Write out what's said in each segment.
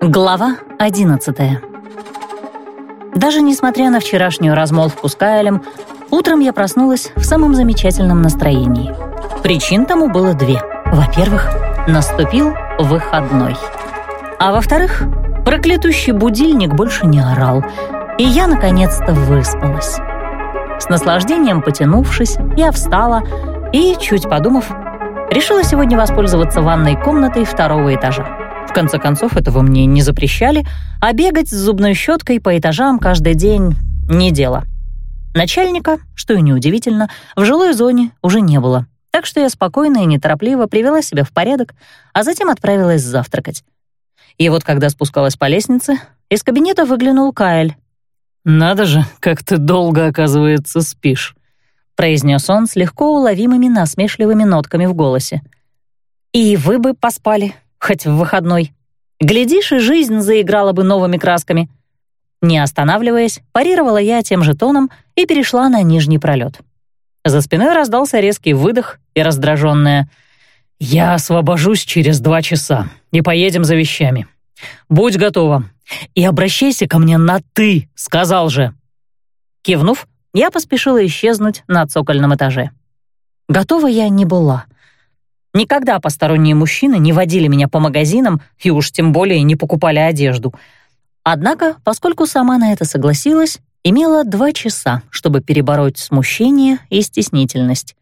Глава 11 Даже несмотря на вчерашнюю размолвку с Кайлем, утром я проснулась в самом замечательном настроении. Причин тому было две. Во-первых, наступил выходной. А во-вторых, проклятущий будильник больше не орал, и я наконец-то выспалась. С наслаждением потянувшись, я встала и, чуть подумав, решила сегодня воспользоваться ванной комнатой второго этажа. В конце концов, этого мне не запрещали, а бегать с зубной щеткой по этажам каждый день — не дело. Начальника, что и неудивительно, в жилой зоне уже не было, так что я спокойно и неторопливо привела себя в порядок, а затем отправилась завтракать. И вот когда спускалась по лестнице, из кабинета выглянул Каэль. «Надо же, как ты долго, оказывается, спишь», — произнес он с легко уловимыми насмешливыми нотками в голосе. «И вы бы поспали», хоть в выходной. Глядишь, и жизнь заиграла бы новыми красками. Не останавливаясь, парировала я тем же тоном и перешла на нижний пролет. За спиной раздался резкий выдох и раздраженная «Я освобожусь через два часа и поедем за вещами. Будь готова. И обращайся ко мне на «ты», сказал же». Кивнув, я поспешила исчезнуть на цокольном этаже. Готова я не была — Никогда посторонние мужчины не водили меня по магазинам и уж тем более не покупали одежду. Однако, поскольку сама на это согласилась, имела два часа, чтобы перебороть смущение и стеснительность.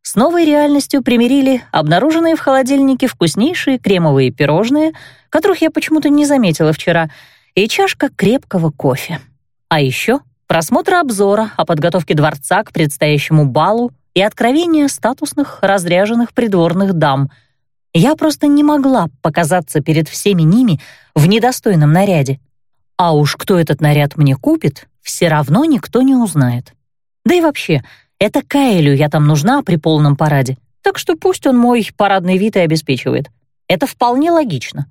С новой реальностью примирили обнаруженные в холодильнике вкуснейшие кремовые пирожные, которых я почему-то не заметила вчера, и чашка крепкого кофе. А еще просмотр обзора о подготовке дворца к предстоящему балу и откровения статусных разряженных придворных дам. Я просто не могла показаться перед всеми ними в недостойном наряде. А уж кто этот наряд мне купит, все равно никто не узнает. Да и вообще, это Каэлю я там нужна при полном параде, так что пусть он мой парадный вид и обеспечивает. Это вполне логично.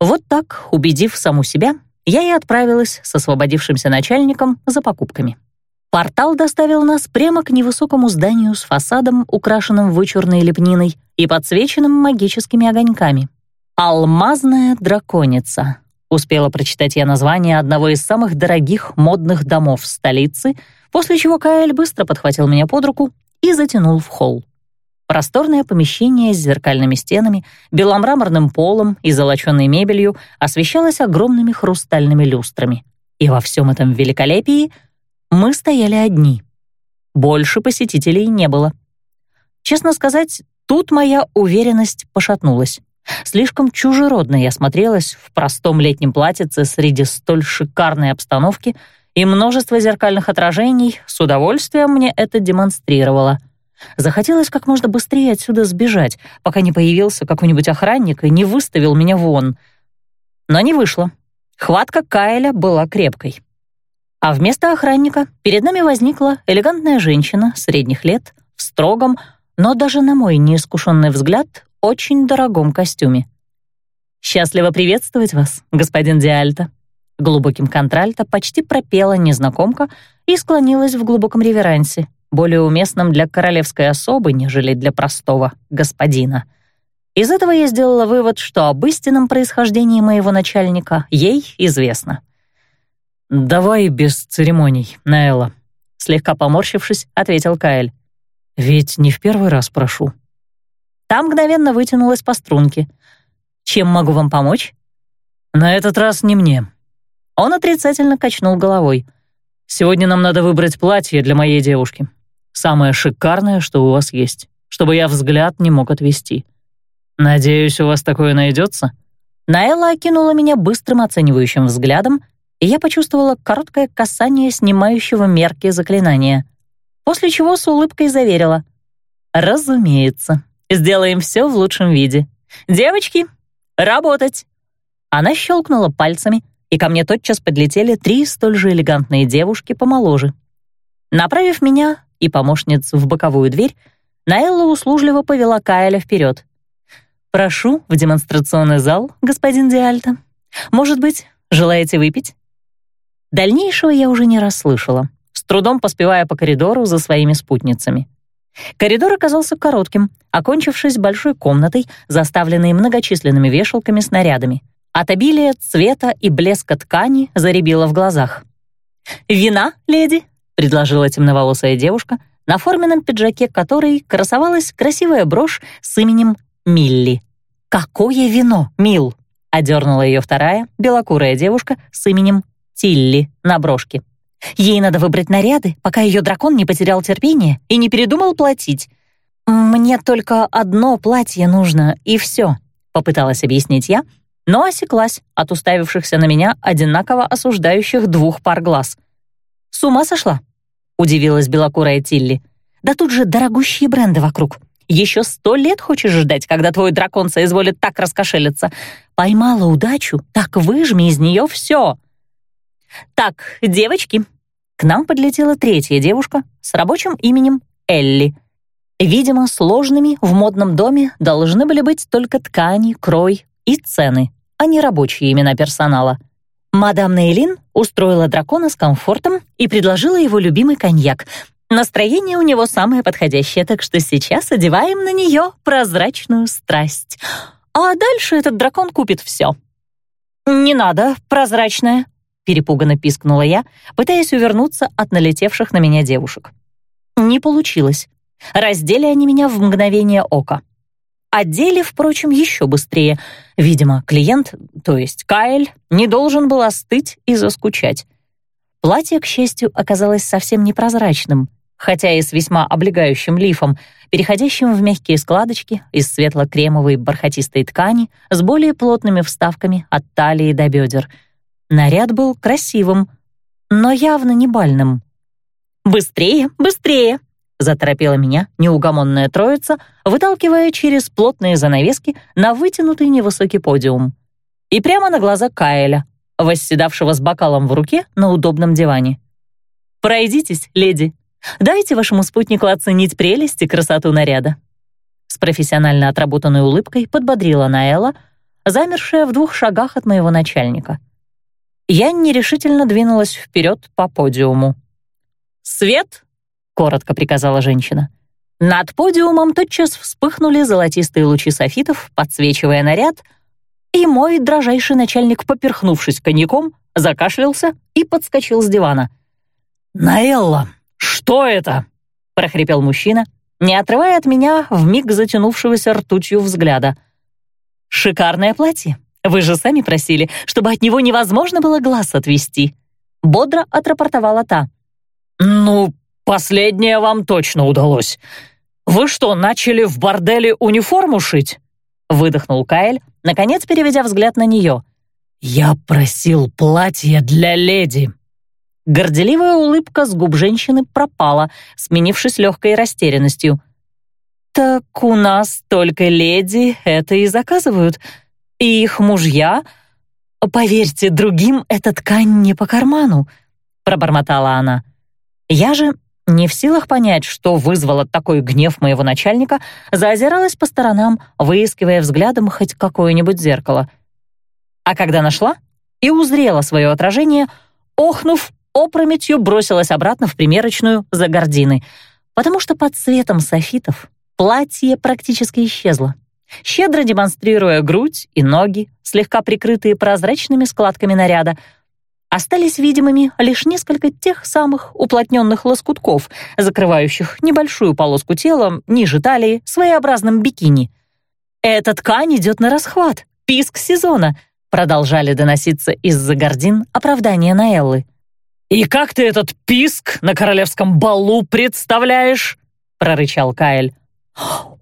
Вот так, убедив саму себя, я и отправилась с освободившимся начальником за покупками. Портал доставил нас прямо к невысокому зданию с фасадом, украшенным вычурной лепниной и подсвеченным магическими огоньками. «Алмазная драконица», — успела прочитать я название одного из самых дорогих модных домов столицы, после чего Каэль быстро подхватил меня под руку и затянул в холл. Просторное помещение с зеркальными стенами, беломраморным полом и золочёной мебелью освещалось огромными хрустальными люстрами. И во всем этом великолепии — мы стояли одни. Больше посетителей не было. Честно сказать, тут моя уверенность пошатнулась. Слишком чужеродно я смотрелась в простом летнем платьице среди столь шикарной обстановки, и множество зеркальных отражений с удовольствием мне это демонстрировало. Захотелось как можно быстрее отсюда сбежать, пока не появился какой-нибудь охранник и не выставил меня вон. Но не вышло. Хватка Кайля была крепкой. А вместо охранника перед нами возникла элегантная женщина средних лет в строгом, но даже на мой неискушенный взгляд, очень дорогом костюме. «Счастливо приветствовать вас, господин Диальто», глубоким контральто почти пропела незнакомка и склонилась в глубоком реверансе, более уместном для королевской особы, нежели для простого господина. Из этого я сделала вывод, что об истинном происхождении моего начальника ей известно — «Давай без церемоний, Наэла», — слегка поморщившись, ответил Каэль. «Ведь не в первый раз прошу». Там мгновенно вытянулась по струнке. «Чем могу вам помочь?» «На этот раз не мне». Он отрицательно качнул головой. «Сегодня нам надо выбрать платье для моей девушки. Самое шикарное, что у вас есть, чтобы я взгляд не мог отвести. Надеюсь, у вас такое найдется?» Наэла окинула меня быстрым оценивающим взглядом и я почувствовала короткое касание снимающего мерки заклинания, после чего с улыбкой заверила. «Разумеется, сделаем все в лучшем виде. Девочки, работать!» Она щелкнула пальцами, и ко мне тотчас подлетели три столь же элегантные девушки помоложе. Направив меня и помощниц в боковую дверь, Наэлла услужливо повела Кайля вперед. «Прошу в демонстрационный зал, господин Диальто. Может быть, желаете выпить?» Дальнейшего я уже не расслышала, с трудом поспевая по коридору за своими спутницами. Коридор оказался коротким, окончившись большой комнатой, заставленной многочисленными вешалками с нарядами. От обилия цвета и блеска ткани заребило в глазах. «Вина, леди?» — предложила темноволосая девушка, на форменном пиджаке которой красовалась красивая брошь с именем Милли. «Какое вино, Мил?» — одернула ее вторая, белокурая девушка с именем Тилли на брошке. «Ей надо выбрать наряды, пока ее дракон не потерял терпение и не передумал платить. Мне только одно платье нужно, и все», — попыталась объяснить я, но осеклась от уставившихся на меня одинаково осуждающих двух пар глаз. «С ума сошла?» — удивилась белокурая Тилли. «Да тут же дорогущие бренды вокруг. Еще сто лет хочешь ждать, когда твой дракон соизволит так раскошелиться. Поймала удачу, так выжми из нее все. Так, девочки. К нам подлетела третья девушка с рабочим именем Элли. Видимо, сложными в модном доме должны были быть только ткани, крой и цены, а не рабочие имена персонала. Мадам Нейлин устроила дракона с комфортом и предложила его любимый коньяк, Настроение у него самое подходящее, так что сейчас одеваем на нее прозрачную страсть. А дальше этот дракон купит все. «Не надо, прозрачная», — перепуганно пискнула я, пытаясь увернуться от налетевших на меня девушек. Не получилось. Раздели они меня в мгновение ока. Одели, впрочем, еще быстрее. Видимо, клиент, то есть Каэль, не должен был остыть и заскучать. Платье, к счастью, оказалось совсем непрозрачным — хотя и с весьма облегающим лифом, переходящим в мягкие складочки из светло-кремовой бархатистой ткани с более плотными вставками от талии до бедер. Наряд был красивым, но явно не бальным. «Быстрее, быстрее!» — заторопила меня неугомонная троица, выталкивая через плотные занавески на вытянутый невысокий подиум. И прямо на глаза Каэля, восседавшего с бокалом в руке на удобном диване. «Пройдитесь, леди», Дайте вашему спутнику оценить прелесть и красоту наряда». С профессионально отработанной улыбкой подбодрила Наэла, замершая в двух шагах от моего начальника. Я нерешительно двинулась вперед по подиуму. «Свет!» — коротко приказала женщина. Над подиумом тотчас вспыхнули золотистые лучи софитов, подсвечивая наряд, и мой дрожайший начальник, поперхнувшись коньяком, закашлялся и подскочил с дивана. «Наэлла, «Что это?» — прохрипел мужчина, не отрывая от меня вмиг затянувшегося ртутью взгляда. «Шикарное платье. Вы же сами просили, чтобы от него невозможно было глаз отвести». Бодро отрапортовала та. «Ну, последнее вам точно удалось. Вы что, начали в борделе униформу шить?» Выдохнул Каэль, наконец переведя взгляд на нее. «Я просил платье для леди», Горделивая улыбка с губ женщины пропала, сменившись легкой растерянностью. «Так у нас только леди это и заказывают. И их мужья... Поверьте, другим эта ткань не по карману», — пробормотала она. Я же, не в силах понять, что вызвало такой гнев моего начальника, заозиралась по сторонам, выискивая взглядом хоть какое-нибудь зеркало. А когда нашла и узрела свое отражение, охнув, опрометью бросилась обратно в примерочную за гардины, потому что под цветом софитов платье практически исчезло, щедро демонстрируя грудь и ноги, слегка прикрытые прозрачными складками наряда, остались видимыми лишь несколько тех самых уплотненных лоскутков, закрывающих небольшую полоску тела ниже талии своеобразным бикини. «Эта ткань идет на расхват, писк сезона», продолжали доноситься из-за гордин оправдания Наэллы. «И как ты этот писк на королевском балу представляешь?» — прорычал Каэль.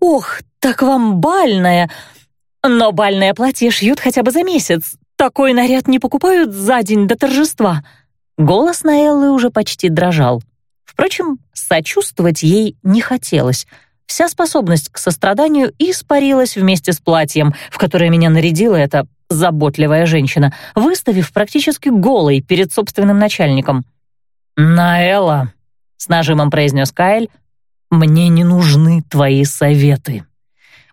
«Ох, так вам бальное! Но бальное платье шьют хотя бы за месяц. Такой наряд не покупают за день до торжества». Голос Наэллы уже почти дрожал. Впрочем, сочувствовать ей не хотелось. Вся способность к состраданию испарилась вместе с платьем, в которое меня нарядила эта заботливая женщина, выставив практически голой перед собственным начальником. «Наэла», — с нажимом произнес Каэль, «мне не нужны твои советы.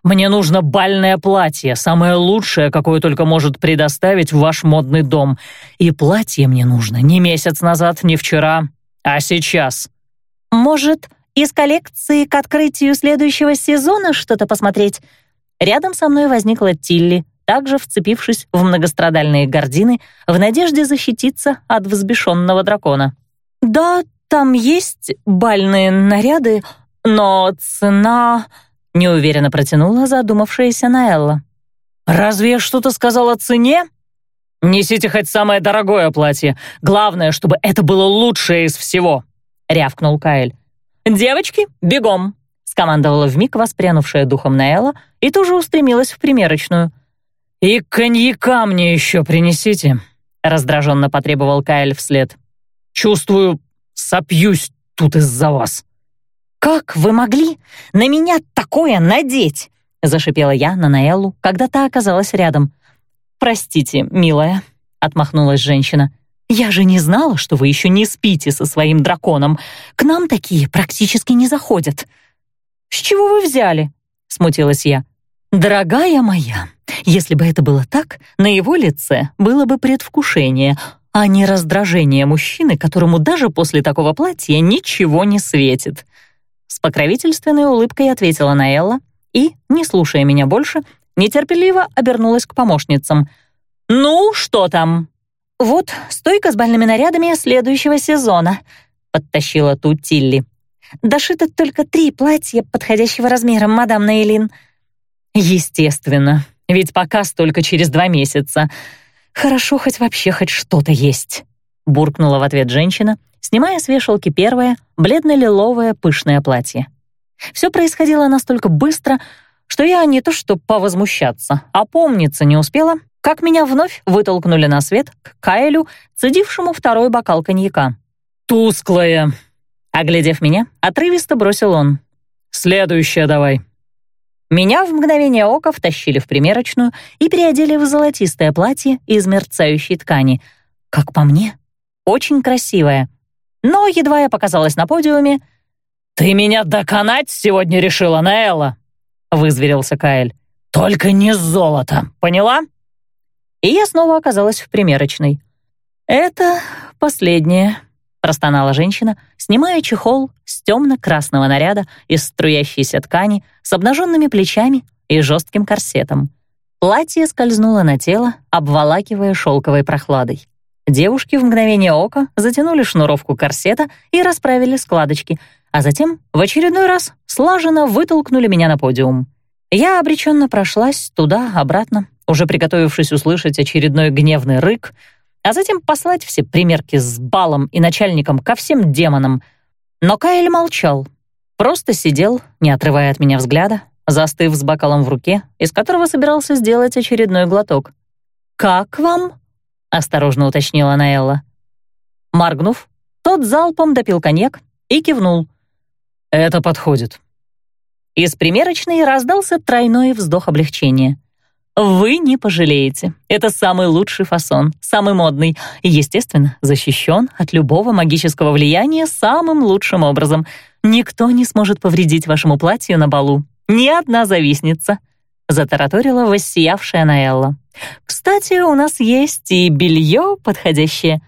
Мне нужно бальное платье, самое лучшее, какое только может предоставить ваш модный дом. И платье мне нужно не месяц назад, не вчера, а сейчас». «Может, из коллекции к открытию следующего сезона что-то посмотреть?» Рядом со мной возникла Тилли, также вцепившись в многострадальные гардины в надежде защититься от взбешенного дракона. «Да, там есть бальные наряды, но цена...» — неуверенно протянула задумавшаяся Наэлла. «Разве я что-то сказал о цене?» «Несите хоть самое дорогое платье. Главное, чтобы это было лучшее из всего», — рявкнул Каэль. «Девочки, бегом!» — скомандовала вмиг воспрянувшая духом Наэла и тоже устремилась в примерочную. «И коньяка мне еще принесите», — раздраженно потребовал Каэль вслед. «Чувствую, сопьюсь тут из-за вас». «Как вы могли на меня такое надеть?» — зашипела я на Наэллу, когда та оказалась рядом. «Простите, милая», — отмахнулась женщина. «Я же не знала, что вы еще не спите со своим драконом. К нам такие практически не заходят». «С чего вы взяли?» — смутилась я. «Дорогая моя, если бы это было так, на его лице было бы предвкушение, а не раздражение мужчины, которому даже после такого платья ничего не светит». С покровительственной улыбкой ответила Наэлла и, не слушая меня больше, нетерпеливо обернулась к помощницам. «Ну, что там?» «Вот стойка с бальными нарядами следующего сезона», — подтащила тут Тилли. «Дошито только три платья подходящего размера, мадам Нейлин». «Естественно, ведь показ только через два месяца. Хорошо, хоть вообще хоть что-то есть», — буркнула в ответ женщина, снимая с вешалки первое, бледно-лиловое пышное платье. Все происходило настолько быстро, что я не то что повозмущаться, а помниться не успела, как меня вновь вытолкнули на свет к Кайлю, цедившему второй бокал коньяка. «Тусклая!» Оглядев меня, отрывисто бросил он. «Следующая давай!» Меня в мгновение ока втащили в примерочную и переодели в золотистое платье из мерцающей ткани. Как по мне, очень красивое. Но едва я показалась на подиуме... «Ты меня доконать сегодня решила, Наэлла!» — вызверился Каэль. «Только не золото, поняла?» И я снова оказалась в примерочной. «Это последнее», — простонала женщина, снимая чехол с темно-красного наряда из струящейся ткани с обнаженными плечами и жестким корсетом. Платье скользнуло на тело, обволакивая шелковой прохладой. Девушки в мгновение ока затянули шнуровку корсета и расправили складочки, а затем в очередной раз слаженно вытолкнули меня на подиум. Я обреченно прошлась туда-обратно, уже приготовившись услышать очередной гневный рык, а затем послать все примерки с балом и начальником ко всем демонам. Но Каэль молчал, просто сидел, не отрывая от меня взгляда, застыв с бокалом в руке, из которого собирался сделать очередной глоток. «Как вам?» — осторожно уточнила Наэлла. Моргнув, тот залпом допил коньяк и кивнул. «Это подходит». Из примерочной раздался тройной вздох облегчения. «Вы не пожалеете. Это самый лучший фасон, самый модный и, естественно, защищен от любого магического влияния самым лучшим образом. Никто не сможет повредить вашему платью на балу. Ни одна завистница затараторила воссиявшая Наэлла. «Кстати, у нас есть и белье подходящее».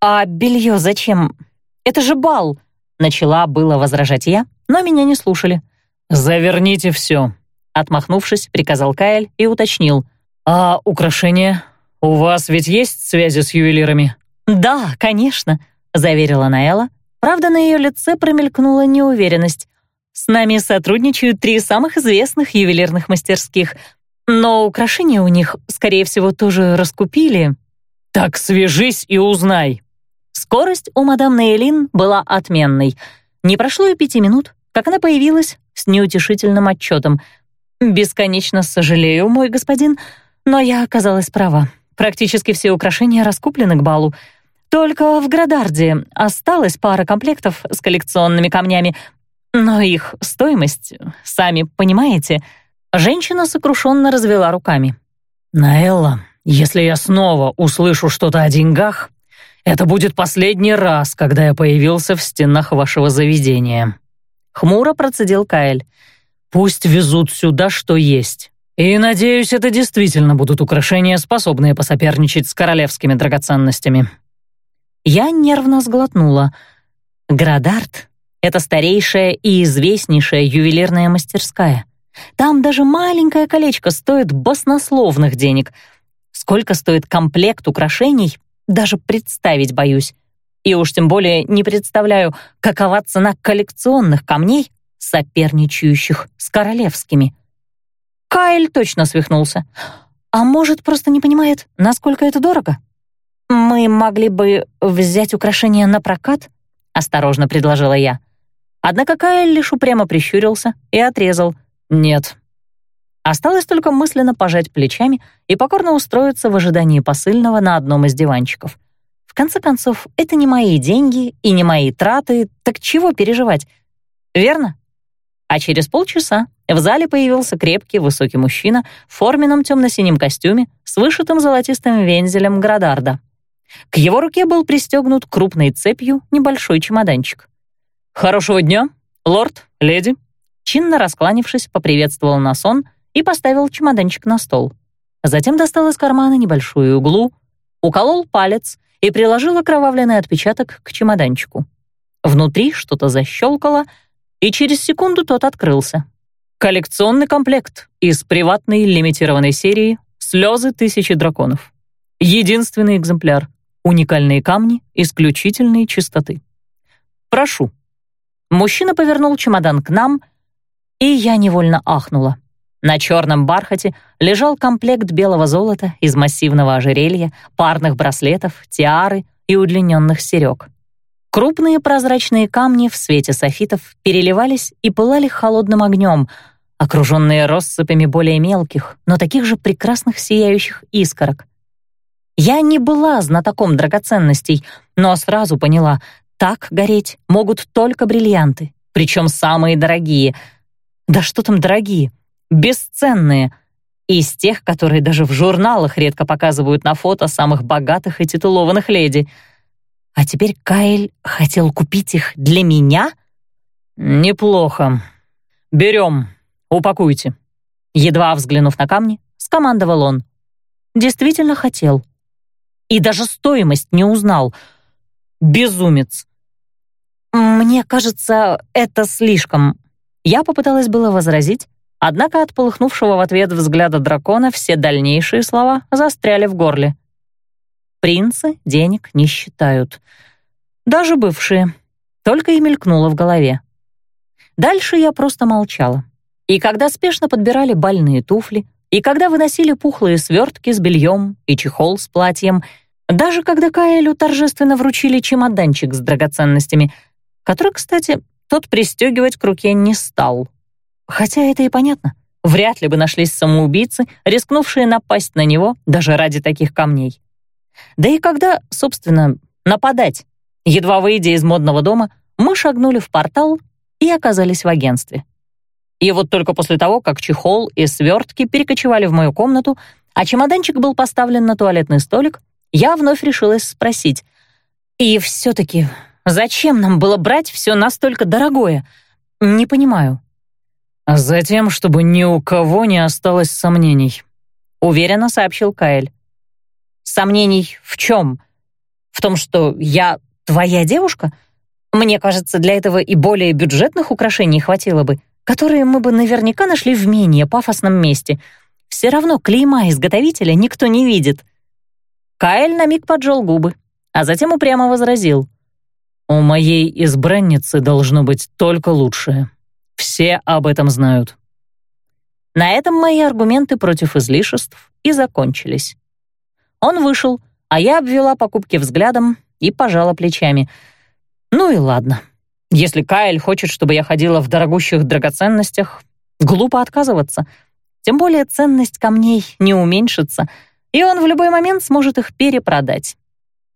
«А белье зачем? Это же бал!» Начала было возражать я, но меня не слушали. «Заверните все», — отмахнувшись, приказал Каэль и уточнил. «А украшения? У вас ведь есть связи с ювелирами?» «Да, конечно», — заверила Наэла. Правда, на ее лице промелькнула неуверенность. С нами сотрудничают три самых известных ювелирных мастерских, но украшения у них, скорее всего, тоже раскупили. Так свяжись и узнай. Скорость у мадам Нейлин была отменной. Не прошло и пяти минут, как она появилась с неутешительным отчетом. «Бесконечно сожалею, мой господин, но я оказалась права. Практически все украшения раскуплены к балу. Только в Градарде осталась пара комплектов с коллекционными камнями, но их стоимость, сами понимаете, женщина сокрушенно развела руками. «Наэлла, если я снова услышу что-то о деньгах, это будет последний раз, когда я появился в стенах вашего заведения». Хмуро процедил Каэль. «Пусть везут сюда, что есть. И, надеюсь, это действительно будут украшения, способные посоперничать с королевскими драгоценностями». Я нервно сглотнула. Градарт это старейшая и известнейшая ювелирная мастерская. Там даже маленькое колечко стоит баснословных денег. Сколько стоит комплект украшений, даже представить боюсь. И уж тем более не представляю, какова цена коллекционных камней, соперничающих с королевскими. Кайл точно свихнулся. А может, просто не понимает, насколько это дорого? Мы могли бы взять украшения на прокат? Осторожно предложила я. Однако Кайл лишь упрямо прищурился и отрезал. Нет. Осталось только мысленно пожать плечами и покорно устроиться в ожидании посыльного на одном из диванчиков. В конце концов, это не мои деньги и не мои траты, так чего переживать? Верно? А через полчаса в зале появился крепкий высокий мужчина в форменном темно-синем костюме с вышитым золотистым вензелем Градарда. К его руке был пристегнут крупной цепью небольшой чемоданчик. «Хорошего дня, лорд, леди!» Чинно раскланившись, поприветствовал Насон и поставил чемоданчик на стол. Затем достал из кармана небольшую углу, уколол палец и приложил окровавленный отпечаток к чемоданчику. Внутри что-то защелкало, и через секунду тот открылся. Коллекционный комплект из приватной лимитированной серии «Слезы тысячи драконов». Единственный экземпляр. Уникальные камни исключительной чистоты. Прошу. Мужчина повернул чемодан к нам, и я невольно ахнула. На черном бархате лежал комплект белого золота из массивного ожерелья, парных браслетов, тиары и удлиненных серег. Крупные прозрачные камни в свете софитов переливались и пылали холодным огнем, окруженные россыпями более мелких, но таких же прекрасных сияющих искорок. Я не была знатоком драгоценностей, но сразу поняла, так гореть могут только бриллианты, причем самые дорогие. Да что там дорогие? Бесценные. Из тех, которые даже в журналах редко показывают на фото самых богатых и титулованных леди — а теперь Кайл хотел купить их для меня? Неплохо. Берем, упакуйте. Едва взглянув на камни, скомандовал он. Действительно хотел. И даже стоимость не узнал. Безумец. Мне кажется, это слишком. Я попыталась было возразить, однако от полыхнувшего в ответ взгляда дракона все дальнейшие слова застряли в горле. Принцы денег не считают. Даже бывшие. Только и мелькнуло в голове. Дальше я просто молчала. И когда спешно подбирали бальные туфли, и когда выносили пухлые свертки с бельем и чехол с платьем, даже когда Каэлю торжественно вручили чемоданчик с драгоценностями, который, кстати, тот пристегивать к руке не стал. Хотя это и понятно. Вряд ли бы нашлись самоубийцы, рискнувшие напасть на него даже ради таких камней. Да и когда, собственно, нападать? Едва выйдя из модного дома, мы шагнули в портал и оказались в агентстве. И вот только после того, как чехол и свертки перекочевали в мою комнату, а чемоданчик был поставлен на туалетный столик, я вновь решилась спросить. «И все-таки зачем нам было брать все настолько дорогое? Не понимаю». «Затем, чтобы ни у кого не осталось сомнений», — уверенно сообщил Каэль. Сомнений в чем? В том, что я твоя девушка? Мне кажется, для этого и более бюджетных украшений хватило бы, которые мы бы наверняка нашли в менее пафосном месте. Все равно клейма изготовителя никто не видит. Каэль на миг поджал губы, а затем упрямо возразил. «У моей избранницы должно быть только лучшее. Все об этом знают». На этом мои аргументы против излишеств и закончились. Он вышел, а я обвела покупки взглядом и пожала плечами. Ну и ладно. Если Кайл хочет, чтобы я ходила в дорогущих драгоценностях, глупо отказываться. Тем более ценность камней не уменьшится, и он в любой момент сможет их перепродать.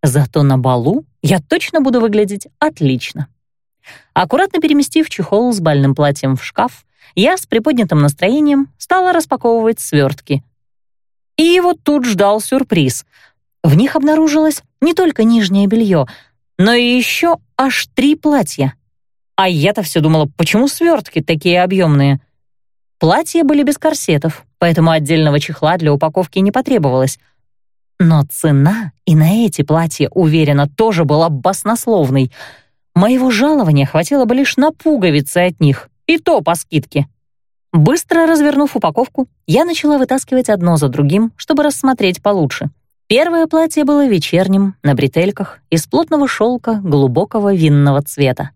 Зато на балу я точно буду выглядеть отлично. Аккуратно переместив чехол с бальным платьем в шкаф, я с приподнятым настроением стала распаковывать свертки — и его тут ждал сюрприз. В них обнаружилось не только нижнее белье, но и еще аж три платья. А я-то все думала, почему свертки такие объемные? Платья были без корсетов, поэтому отдельного чехла для упаковки не потребовалось. Но цена и на эти платья, уверена, тоже была баснословной. Моего жалования хватило бы лишь на пуговицы от них, и то по скидке. Быстро развернув упаковку, я начала вытаскивать одно за другим, чтобы рассмотреть получше. Первое платье было вечерним, на бретельках, из плотного шелка глубокого винного цвета.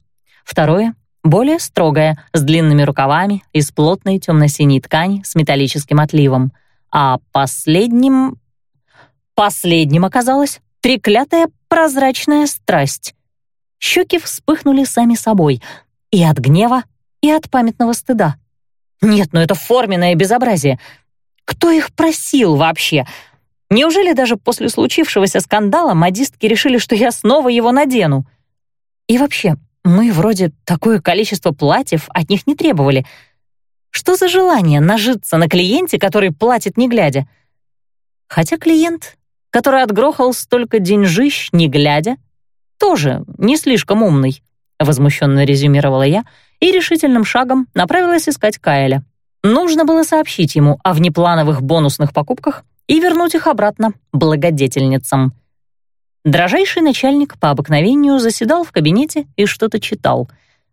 Второе — более строгое, с длинными рукавами, из плотной темно-синей ткани с металлическим отливом. А последним... Последним оказалась треклятая прозрачная страсть. Щеки вспыхнули сами собой и от гнева, и от памятного стыда. Нет, ну это форменное безобразие. Кто их просил вообще? Неужели даже после случившегося скандала модистки решили, что я снова его надену? И вообще, мы вроде такое количество платьев от них не требовали. Что за желание нажиться на клиенте, который платит не глядя? Хотя клиент, который отгрохал столько деньжищ не глядя, тоже не слишком умный, возмущенно резюмировала я и решительным шагом направилась искать Каэля. Нужно было сообщить ему о внеплановых бонусных покупках и вернуть их обратно благодетельницам. Дрожайший начальник по обыкновению заседал в кабинете и что-то читал.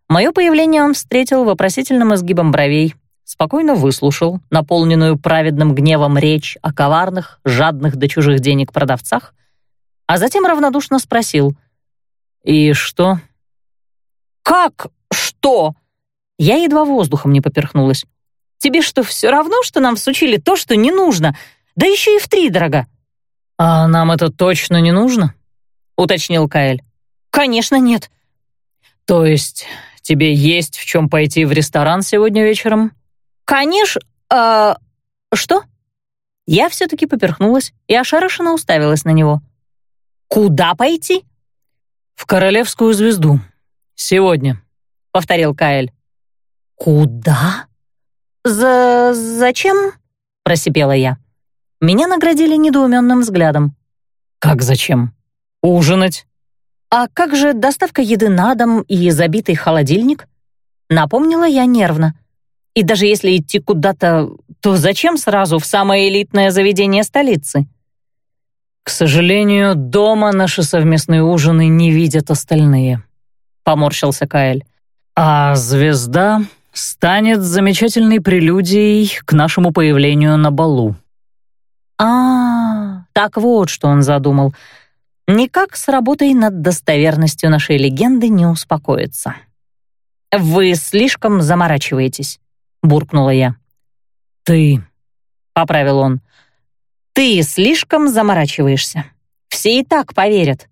Мое появление он встретил вопросительным изгибом бровей, спокойно выслушал наполненную праведным гневом речь о коварных, жадных до чужих денег продавцах, а затем равнодушно спросил «И что?» «Как что?» Я едва воздухом не поперхнулась. «Тебе что, все равно, что нам всучили то, что не нужно? Да еще и втридорога!» «А нам это точно не нужно?» — уточнил Каэль. «Конечно нет». «То есть тебе есть в чем пойти в ресторан сегодня вечером?» «Конечно... А... что?» Я все-таки поперхнулась и ошарашенно уставилась на него. «Куда пойти?» «В Королевскую звезду. Сегодня», — повторил Каэль. «Куда? За... зачем?» — просипела я. Меня наградили недоуменным взглядом. «Как зачем? Ужинать?» «А как же доставка еды на дом и забитый холодильник?» Напомнила я нервно. «И даже если идти куда-то, то зачем сразу в самое элитное заведение столицы?» «К сожалению, дома наши совместные ужины не видят остальные», — поморщился Каэль. «А звезда станет замечательной прелюдией к нашему появлению на балу. А, -а, а, так вот, что он задумал. Никак с работой над достоверностью нашей легенды не успокоится. Вы слишком заморачиваетесь, буркнула я. Ты, поправил он. Ты слишком заморачиваешься. Все и так поверят.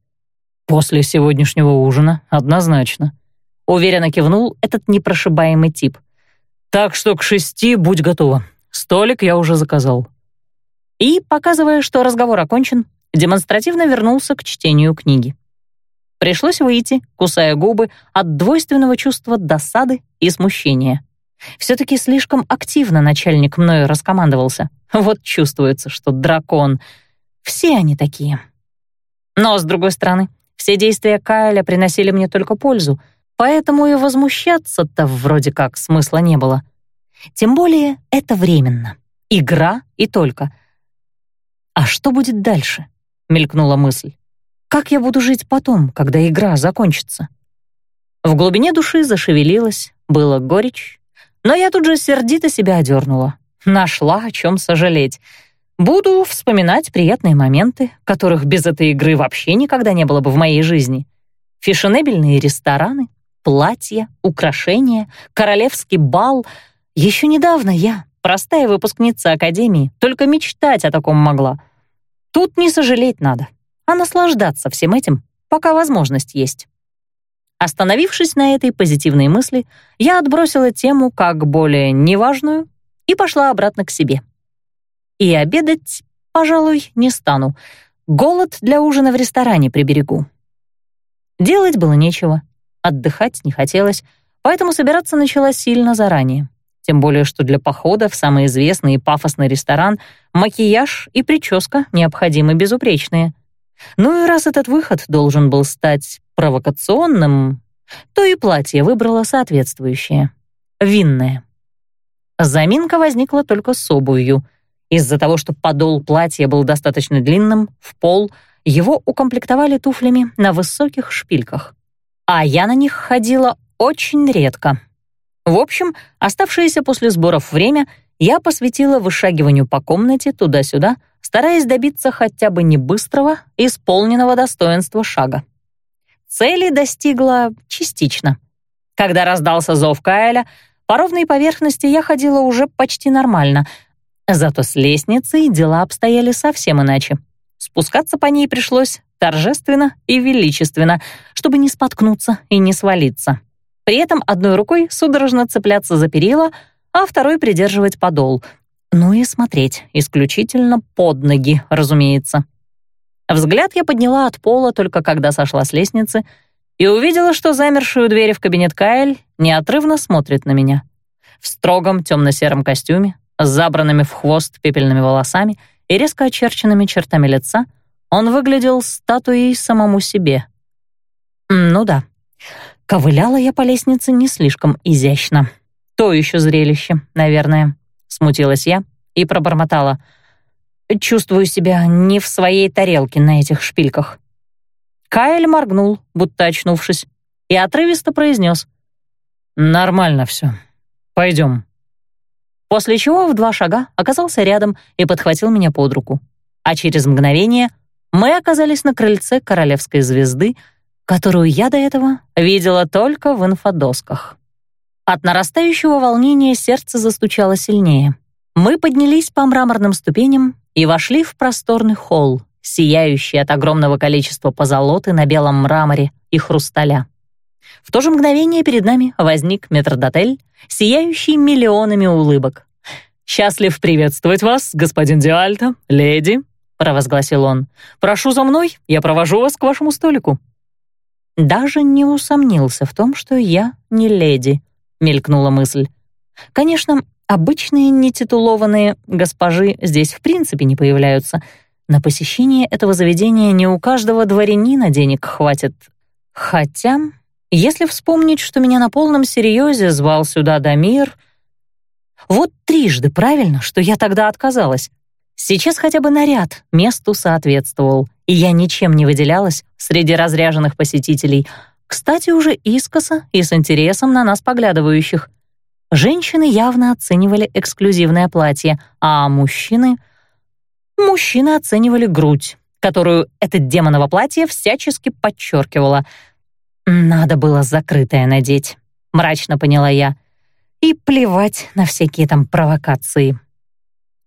После сегодняшнего ужина однозначно. Уверенно кивнул этот непрошибаемый тип. «Так что к шести будь готова. Столик я уже заказал». И, показывая, что разговор окончен, демонстративно вернулся к чтению книги. Пришлось выйти, кусая губы от двойственного чувства досады и смущения. Все-таки слишком активно начальник мною раскомандовался. Вот чувствуется, что дракон. Все они такие. Но, с другой стороны, все действия Кайля приносили мне только пользу — Поэтому и возмущаться-то вроде как смысла не было. Тем более это временно. Игра и только. «А что будет дальше?» — мелькнула мысль. «Как я буду жить потом, когда игра закончится?» В глубине души зашевелилась, было горечь, но я тут же сердито себя одернула. Нашла о чем сожалеть. Буду вспоминать приятные моменты, которых без этой игры вообще никогда не было бы в моей жизни. Фешенебельные рестораны, платья, украшения, королевский бал. Еще недавно я, простая выпускница академии, только мечтать о таком могла. Тут не сожалеть надо, а наслаждаться всем этим, пока возможность есть. Остановившись на этой позитивной мысли, я отбросила тему как более неважную и пошла обратно к себе. И обедать, пожалуй, не стану. Голод для ужина в ресторане приберегу. Делать было нечего. Отдыхать не хотелось, поэтому собираться начала сильно заранее. Тем более, что для похода в самый известный и пафосный ресторан макияж и прическа необходимы безупречные. Ну и раз этот выход должен был стать провокационным, то и платье выбрала соответствующее — винное. Заминка возникла только с обувью. Из-за того, что подол платья был достаточно длинным, в пол, его укомплектовали туфлями на высоких шпильках а я на них ходила очень редко. В общем, оставшееся после сборов время я посвятила вышагиванию по комнате туда-сюда, стараясь добиться хотя бы не быстрого, исполненного достоинства шага. Цели достигла частично. Когда раздался зов Каэля, по ровной поверхности я ходила уже почти нормально, зато с лестницей дела обстояли совсем иначе. Спускаться по ней пришлось торжественно и величественно, чтобы не споткнуться и не свалиться. При этом одной рукой судорожно цепляться за перила, а второй придерживать подол. Ну и смотреть исключительно под ноги, разумеется. Взгляд я подняла от пола только когда сошла с лестницы и увидела, что замершую дверь в кабинет Каэль неотрывно смотрит на меня. В строгом темно-сером костюме, с забранными в хвост пепельными волосами и резко очерченными чертами лица, он выглядел статуей самому себе. Ну да, ковыляла я по лестнице не слишком изящно. То еще зрелище, наверное, смутилась я и пробормотала — Чувствую себя не в своей тарелке на этих шпильках. Кайл моргнул, будто очнувшись, и отрывисто произнес. «Нормально все. Пойдем». После чего в два шага оказался рядом и подхватил меня под руку. А через мгновение мы оказались на крыльце королевской звезды, которую я до этого видела только в инфодосках. От нарастающего волнения сердце застучало сильнее. Мы поднялись по мраморным ступеням и вошли в просторный холл, сияющий от огромного количества позолоты на белом мраморе и хрусталя. В то же мгновение перед нами возник метрдотель, сияющий миллионами улыбок. «Счастлив приветствовать вас, господин Диальто, леди», — провозгласил он. «Прошу за мной, я провожу вас к вашему столику». «Даже не усомнился в том, что я не леди», — мелькнула мысль. Конечно, Обычные нетитулованные госпожи здесь в принципе не появляются. На посещение этого заведения не у каждого дворянина денег хватит. Хотя, если вспомнить, что меня на полном серьезе звал сюда Дамир... Вот трижды правильно, что я тогда отказалась. Сейчас хотя бы наряд месту соответствовал, и я ничем не выделялась среди разряженных посетителей. Кстати, уже искоса и с интересом на нас поглядывающих. Женщины явно оценивали эксклюзивное платье, а мужчины... Мужчины оценивали грудь, которую это демоново платье всячески подчеркивало. Надо было закрытое надеть, мрачно поняла я. И плевать на всякие там провокации.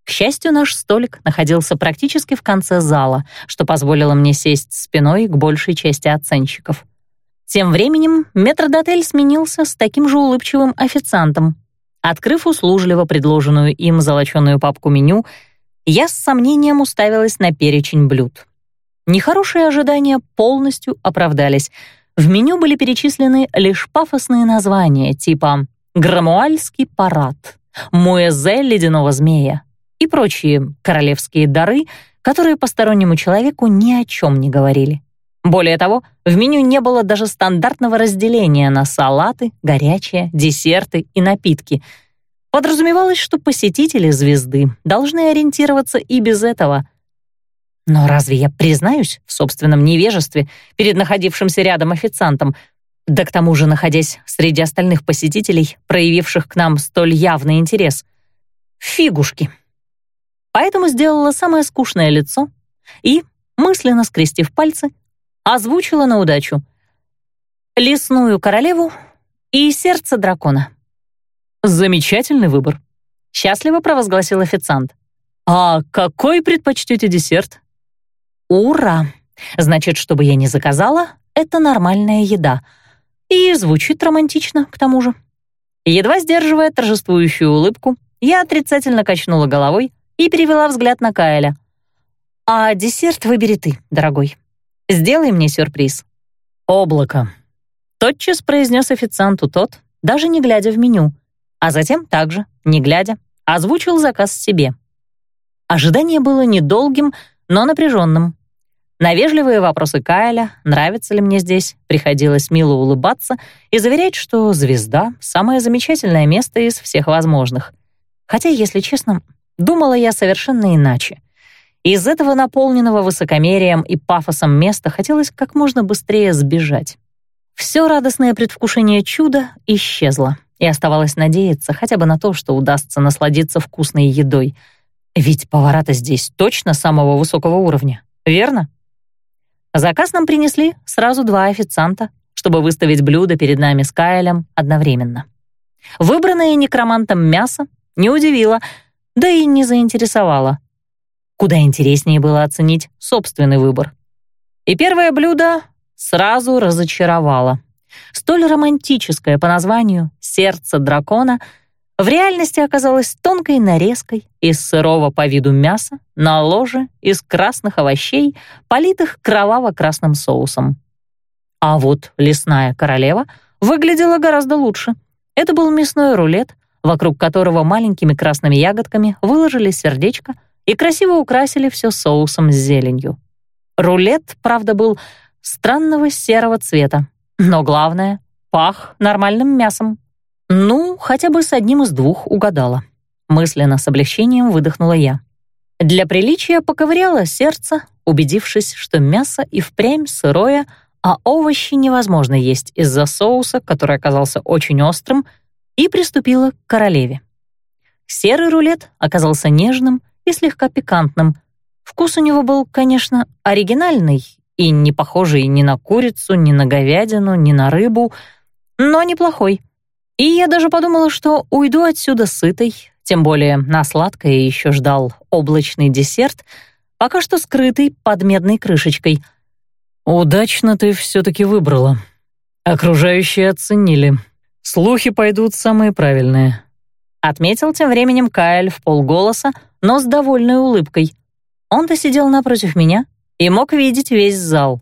К счастью, наш столик находился практически в конце зала, что позволило мне сесть спиной к большей части оценщиков. Тем временем метрдотель сменился с таким же улыбчивым официантом. Открыв услужливо предложенную им золоченую папку меню, я с сомнением уставилась на перечень блюд. Нехорошие ожидания полностью оправдались. В меню были перечислены лишь пафосные названия типа «Грамуальский парад», «Муэзе ледяного змея» и прочие королевские дары, которые постороннему человеку ни о чем не говорили. Более того, в меню не было даже стандартного разделения на салаты, горячие, десерты и напитки. Подразумевалось, что посетители звезды должны ориентироваться и без этого. Но разве я признаюсь в собственном невежестве перед находившимся рядом официантом, да к тому же находясь среди остальных посетителей, проявивших к нам столь явный интерес? Фигушки. Поэтому сделала самое скучное лицо и, мысленно скрестив пальцы, озвучила на удачу. «Лесную королеву и сердце дракона». «Замечательный выбор», — счастливо провозгласил официант. «А какой предпочтете десерт?» «Ура! Значит, чтобы я не заказала, это нормальная еда. И звучит романтично, к тому же». Едва сдерживая торжествующую улыбку, я отрицательно качнула головой и перевела взгляд на Каэля. «А десерт выбери ты, дорогой. Сделай мне сюрприз». «Облако», — тотчас произнес официанту тот, даже не глядя в меню, а затем также, не глядя, озвучил заказ себе. Ожидание было недолгим, но напряженным. На вежливые вопросы Кайля, нравится ли мне здесь, приходилось мило улыбаться и заверять, что звезда — самое замечательное место из всех возможных. Хотя, если честно, думала я совершенно иначе — из этого наполненного высокомерием и пафосом места хотелось как можно быстрее сбежать. Все радостное предвкушение чуда исчезло, и оставалось надеяться хотя бы на то, что удастся насладиться вкусной едой. Ведь повара-то здесь точно самого высокого уровня, верно? Заказ нам принесли сразу два официанта, чтобы выставить блюда перед нами с Кайлем одновременно. Выбранное некромантом мясо не удивило, да и не заинтересовало. Куда интереснее было оценить собственный выбор. И первое блюдо сразу разочаровало. Столь романтическое по названию «Сердце дракона» в реальности оказалось тонкой нарезкой из сырого по виду мяса на ложе из красных овощей, политых кроваво-красным соусом. А вот лесная королева выглядела гораздо лучше. Это был мясной рулет, вокруг которого маленькими красными ягодками выложили сердечко и красиво украсили все соусом с зеленью. Рулет, правда, был странного серого цвета, но главное — пах нормальным мясом. Ну, хотя бы с одним из двух угадала. Мысленно с облегчением выдохнула я. Для приличия поковыряла сердце, убедившись, что мясо и впрямь сырое, а овощи невозможно есть из-за соуса, который оказался очень острым, и приступила к королеве. Серый рулет оказался нежным и слегка пикантным. Вкус у него был, конечно, оригинальный и не похожий ни на курицу, ни на говядину, ни на рыбу, но неплохой. И я даже подумала, что уйду отсюда сытой, тем более на сладкое еще ждал облачный десерт, пока что скрытый под медной крышечкой. «Удачно ты все-таки выбрала. Окружающие оценили. Слухи пойдут самые правильные», — отметил тем временем Кайл в полголоса, но с довольной улыбкой. Он-то сидел напротив меня и мог видеть весь зал.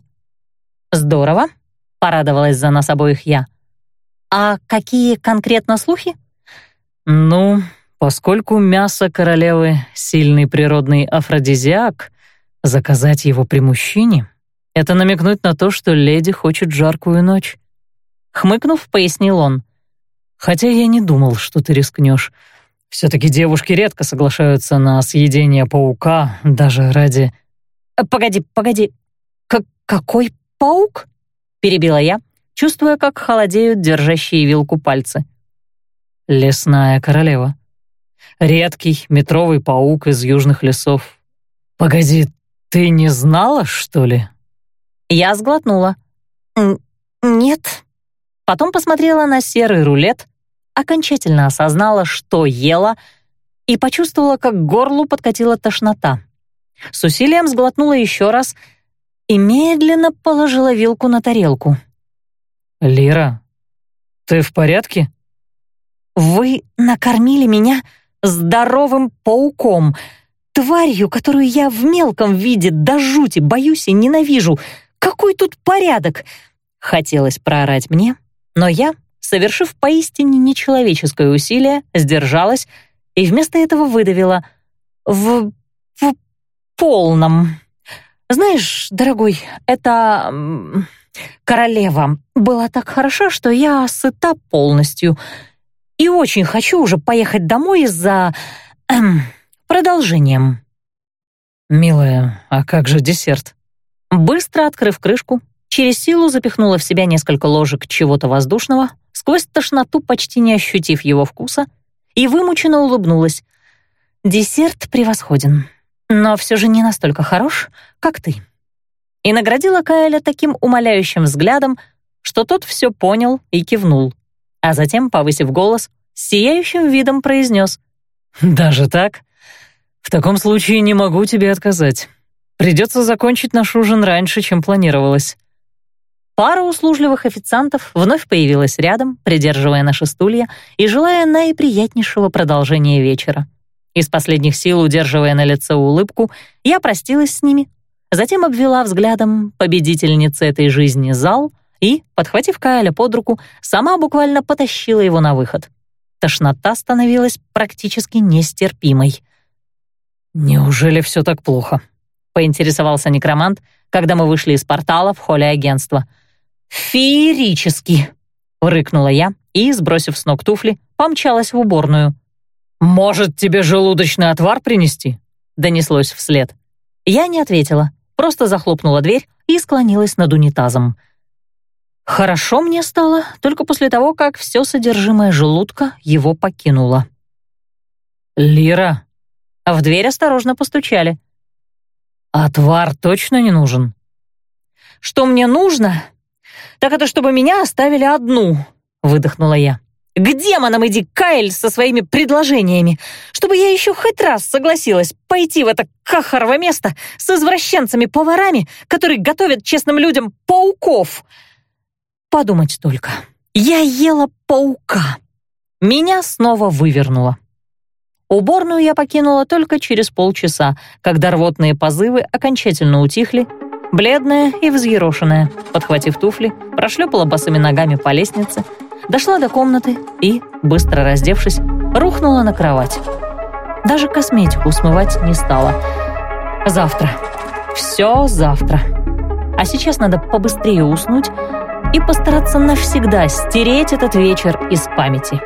«Здорово», — порадовалась за нас обоих я. «А какие конкретно слухи?» «Ну, поскольку мясо королевы — сильный природный афродизиак, заказать его при мужчине — это намекнуть на то, что леди хочет жаркую ночь». Хмыкнув, пояснил он. «Хотя я не думал, что ты рискнешь. Все-таки девушки редко соглашаются на съедение паука, даже ради...» Э, «Погоди, погоди, К какой паук?» — перебила я, чувствуя, как холодеют держащие вилку пальцы. «Лесная королева. Редкий метровый паук из южных лесов. Погоди, ты не знала, что ли?» Я сглотнула. «Нет». Потом посмотрела на серый рулет, окончательно осознала, что ела, и почувствовала, как к горлу подкатила тошнота. С усилием сглотнула еще раз и медленно положила вилку на тарелку. «Лира, ты в порядке?» «Вы накормили меня здоровым пауком, тварью, которую я в мелком виде до жути боюсь и ненавижу. Какой тут порядок?» Хотелось проорать мне, но я совершив поистине нечеловеческое усилие, сдержалась и вместо этого выдавила «в... в полном». «Знаешь, дорогой, эта королева была так хороша, что я сыта полностью и очень хочу уже поехать домой за эм, продолжением». «Милая, а как же десерт?» Быстро открыв крышку, через силу запихнула в себя несколько ложек чего-то воздушного, сквозь тошноту почти не ощутив его вкуса, и вымученно улыбнулась. «Десерт превосходен, но все же не настолько хорош, как ты». И наградила Каэля таким умоляющим взглядом, что тот все понял и кивнул, а затем, повысив голос, с сияющим видом произнес. «Даже так? В таком случае не могу тебе отказать. Придется закончить наш ужин раньше, чем планировалось». Пара услужливых официантов вновь появилась рядом, придерживая наши стулья и желая наиприятнейшего продолжения вечера. Из последних сил, удерживая на лице улыбку, я простилась с ними, затем обвела взглядом победительницы этой жизни зал и, подхватив Каэля под руку, сама буквально потащила его на выход. Тошнота становилась практически нестерпимой. «Неужели все так плохо?» — поинтересовался некромант, когда мы вышли из портала в холле агентства — «Феерически!» — рыкнула я и, сбросив с ног туфли, помчалась в уборную. «Может, тебе желудочный отвар принести?» — донеслось вслед. Я не ответила, просто захлопнула дверь и склонилась над унитазом. Хорошо мне стало только после того, как все содержимое желудка его покинуло. «Лира!» В дверь осторожно постучали. «Отвар точно не нужен?» «Что мне нужно? Так это чтобы меня оставили одну», — выдохнула я. «К демонам иди, Кайль, со своими предложениями, чтобы я еще хоть раз согласилась пойти в это кахарово место с извращенцами-поварами, которые готовят честным людям пауков». Подумать только. Я ела паука. Меня снова вывернуло. Уборную я покинула только через полчаса, когда рвотные позывы окончательно утихли, бледная и взъерошенная, подхватив туфли, прошлепала босыми ногами по лестнице, дошла до комнаты и, быстро раздевшись, рухнула на кровать. Даже косметику смывать не стала. Завтра. Все завтра. А сейчас надо побыстрее уснуть, и постараться навсегда стереть этот вечер из памяти.